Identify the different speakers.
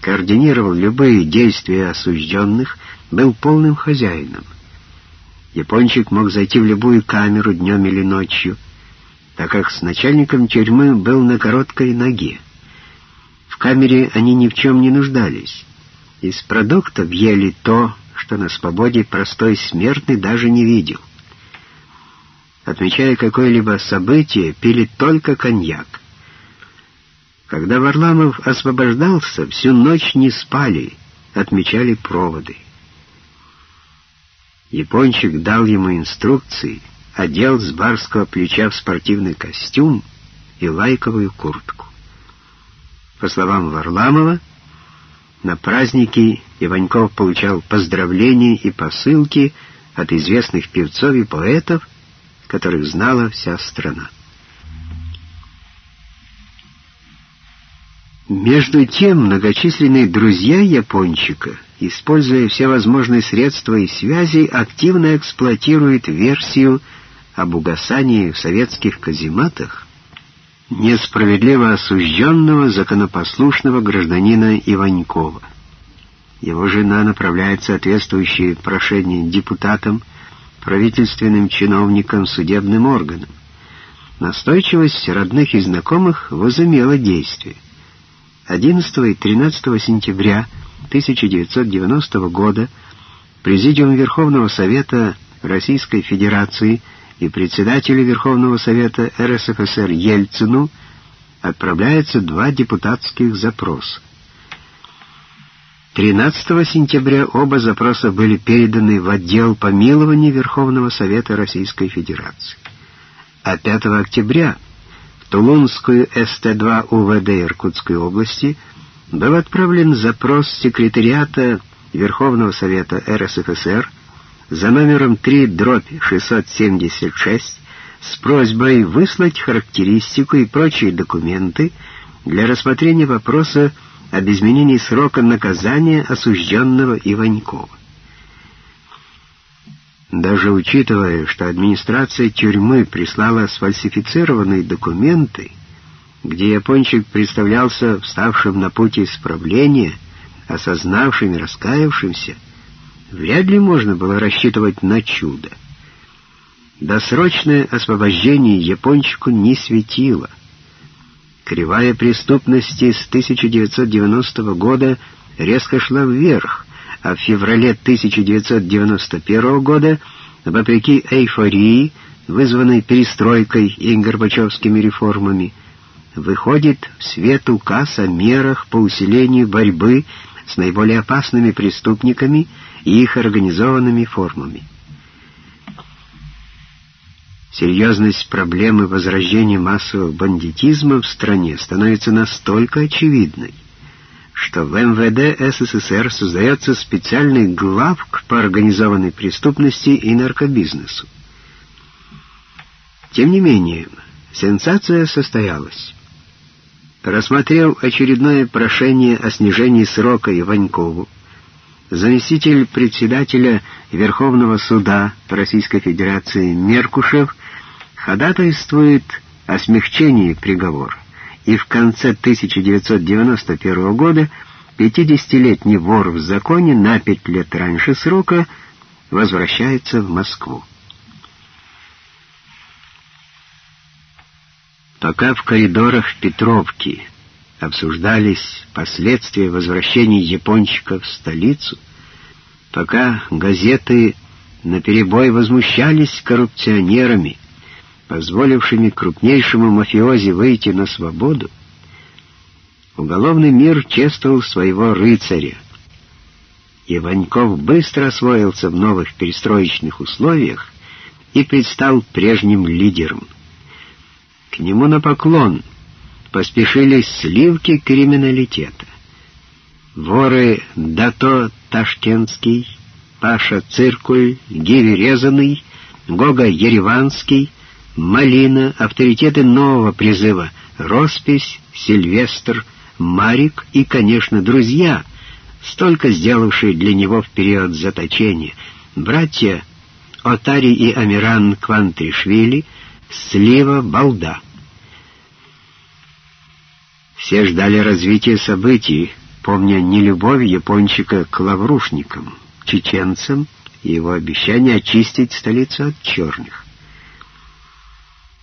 Speaker 1: координировал любые действия осужденных, был полным хозяином. Япончик мог зайти в любую камеру днем или ночью, так как с начальником тюрьмы был на короткой ноге. В камере они ни в чем не нуждались. Из продуктов ели то, что на свободе простой смертный даже не видел. Отмечая какое-либо событие, пили только коньяк. Когда Варламов освобождался, всю ночь не спали, отмечали проводы. Япончик дал ему инструкции, одел с барского плеча в спортивный костюм и лайковую куртку. По словам Варламова, на праздники Иваньков получал поздравления и посылки от известных певцов и поэтов, которых знала вся страна. Между тем, многочисленные друзья Япончика, используя все возможные средства и связи, активно эксплуатируют версию об угасании в советских казематах несправедливо осужденного законопослушного гражданина Иванькова. Его жена направляет соответствующие прошения депутатам, правительственным чиновникам, судебным органам. Настойчивость родных и знакомых возымела действие. 11 и 13 сентября 1990 года Президиум Верховного Совета Российской Федерации и председателю Верховного Совета РСФСР Ельцину отправляются два депутатских запроса. 13 сентября оба запроса были переданы в отдел помилования Верховного Совета Российской Федерации. А 5 октября Тулунскую СТ-2 УВД Иркутской области был отправлен запрос секретариата Верховного Совета РСФСР за номером 3 дробь 676 с просьбой выслать характеристику и прочие документы для рассмотрения вопроса об изменении срока наказания осужденного Иванькова. Даже учитывая, что администрация тюрьмы прислала сфальсифицированные документы, где япончик представлялся вставшим на путь исправления, осознавшим и раскаявшимся, вряд ли можно было рассчитывать на чудо. Досрочное освобождение япончику не светило. Кривая преступности с 1990 года резко шла вверх, а в феврале 1991 года, вопреки эйфории, вызванной перестройкой и Горбачевскими реформами, выходит в свет указ о мерах по усилению борьбы с наиболее опасными преступниками и их организованными формами. Серьезность проблемы возрождения массового бандитизма в стране становится настолько очевидной, что в МВД СССР создается специальный главк по организованной преступности и наркобизнесу. Тем не менее, сенсация состоялась. Рассмотрел очередное прошение о снижении срока Иванькову, заместитель председателя Верховного суда Российской Федерации Меркушев ходатайствует о смягчении приговора и в конце 1991 года 50-летний вор в законе на пять лет раньше срока возвращается в Москву. Пока в коридорах Петровки обсуждались последствия возвращения япончика в столицу, пока газеты наперебой возмущались коррупционерами, позволившими крупнейшему мафиози выйти на свободу, уголовный мир чествовал своего рыцаря. И быстро освоился в новых перестроечных условиях и предстал прежним лидером. К нему на поклон поспешили сливки криминалитета. Воры Дато Ташкентский, Паша Циркуль, Гиви Резаный, Гога Ереванский — Малина, авторитеты нового призыва, Роспись, Сильвестр, Марик и, конечно, друзья, столько сделавшие для него в период заточения, братья Отари и Амиран Квантришвили, Слива Балда. Все ждали развития событий, помня нелюбовь япончика к лаврушникам, чеченцам и его обещание очистить столицу от черных.